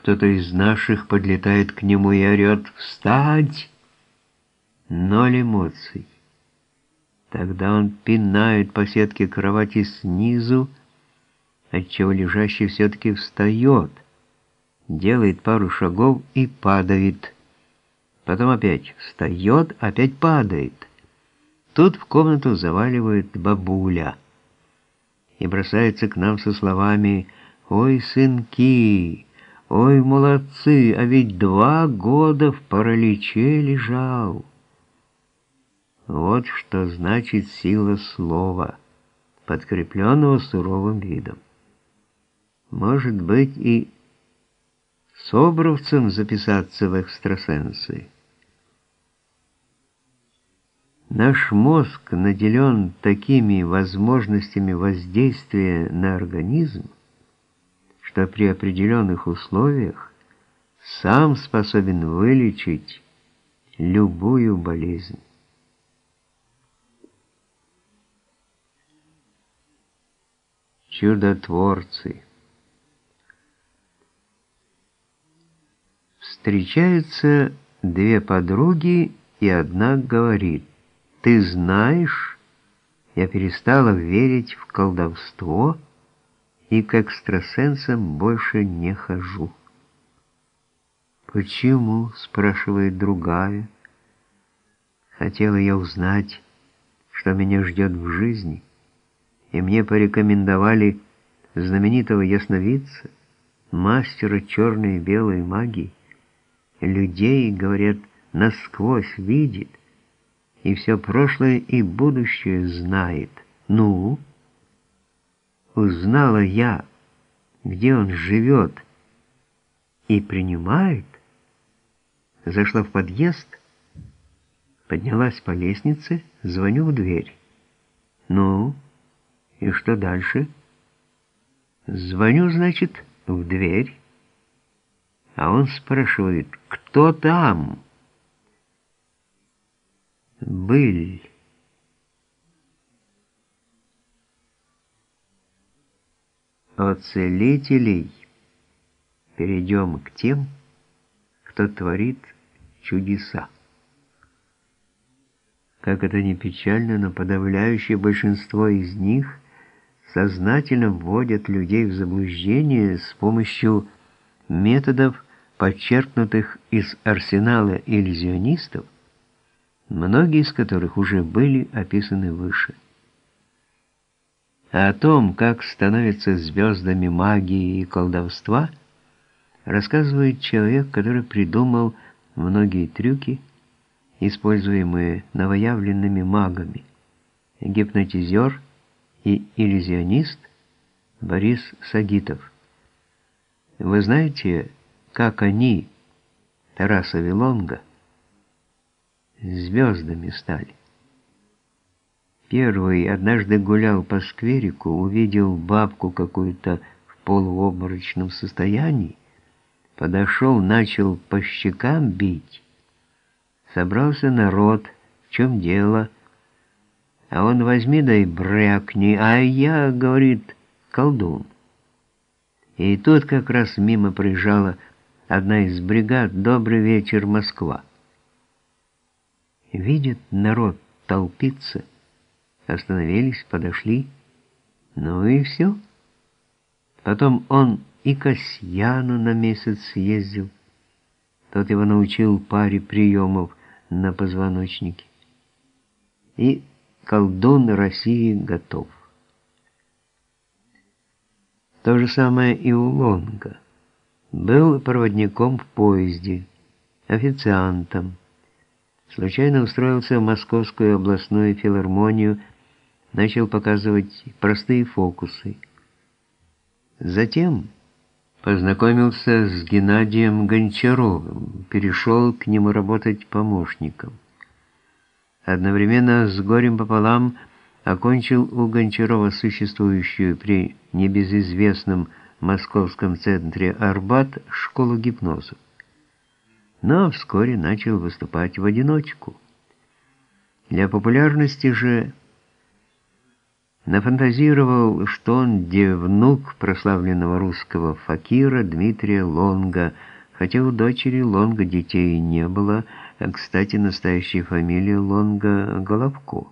кто-то из наших подлетает к нему и орет «Встать!» Ноль эмоций. Тогда он пинает по сетке кровати снизу, отчего лежащий все-таки встает, делает пару шагов и падает. Потом опять встает, опять падает. Тут в комнату заваливает бабуля и бросается к нам со словами «Ой, сынки, ой, молодцы, а ведь два года в параличе лежал». Вот что значит сила слова, подкрепленного суровым видом. Может быть и собровцам записаться в экстрасенсы. Наш мозг наделен такими возможностями воздействия на организм, что при определенных условиях сам способен вылечить любую болезнь. Чудотворцы Встречаются две подруги, и одна говорит, «Ты знаешь, я перестала верить в колдовство и к экстрасенсам больше не хожу». «Почему?» — спрашивает другая. Хотела я узнать, что меня ждет в жизни, и мне порекомендовали знаменитого ясновидца, мастера черной и белой магии людей, говорят, насквозь видит, и все прошлое и будущее знает. Ну, узнала я, где он живет, и принимает, зашла в подъезд, поднялась по лестнице, звоню в дверь. Ну, и что дальше? Звоню, значит, в дверь, а он спрашивает, кто там? Быль. Целителей перейдем к тем, кто творит чудеса. Как это ни печально, но подавляющее большинство из них сознательно вводят людей в заблуждение с помощью методов, подчеркнутых из арсенала иллюзионистов, многие из которых уже были описаны выше. А о том, как становятся звездами магии и колдовства, рассказывает человек, который придумал многие трюки, используемые новоявленными магами, гипнотизер и иллюзионист Борис Сагитов. Вы знаете, как они, Тараса Вилонга, звездами стали? Первый однажды гулял по скверику, увидел бабку какую-то в полуобморочном состоянии, подошел, начал по щекам бить. Собрался народ, в чем дело? А он возьми да и брякни, а я, говорит, колдун. И тут как раз мимо проезжала одна из бригад «Добрый вечер, Москва». Видит народ толпиться, остановились, подошли, ну и все. Потом он и Касьяну на месяц съездил, тот его научил паре приемов на позвоночнике. И колдун России готов. То же самое и у Лонга. Был проводником в поезде, официантом. Случайно устроился в Московскую областную филармонию, начал показывать простые фокусы. Затем познакомился с Геннадием Гончаровым, перешел к нему работать помощником. Одновременно с горем пополам окончил у Гончарова существующую при небезызвестном московском центре Арбат школу гипноза. Но вскоре начал выступать в одиночку. Для популярности же нафантазировал, что он внук прославленного русского факира Дмитрия Лонга, хотя у дочери Лонга детей не было, а, кстати, настоящая фамилия Лонга Головко.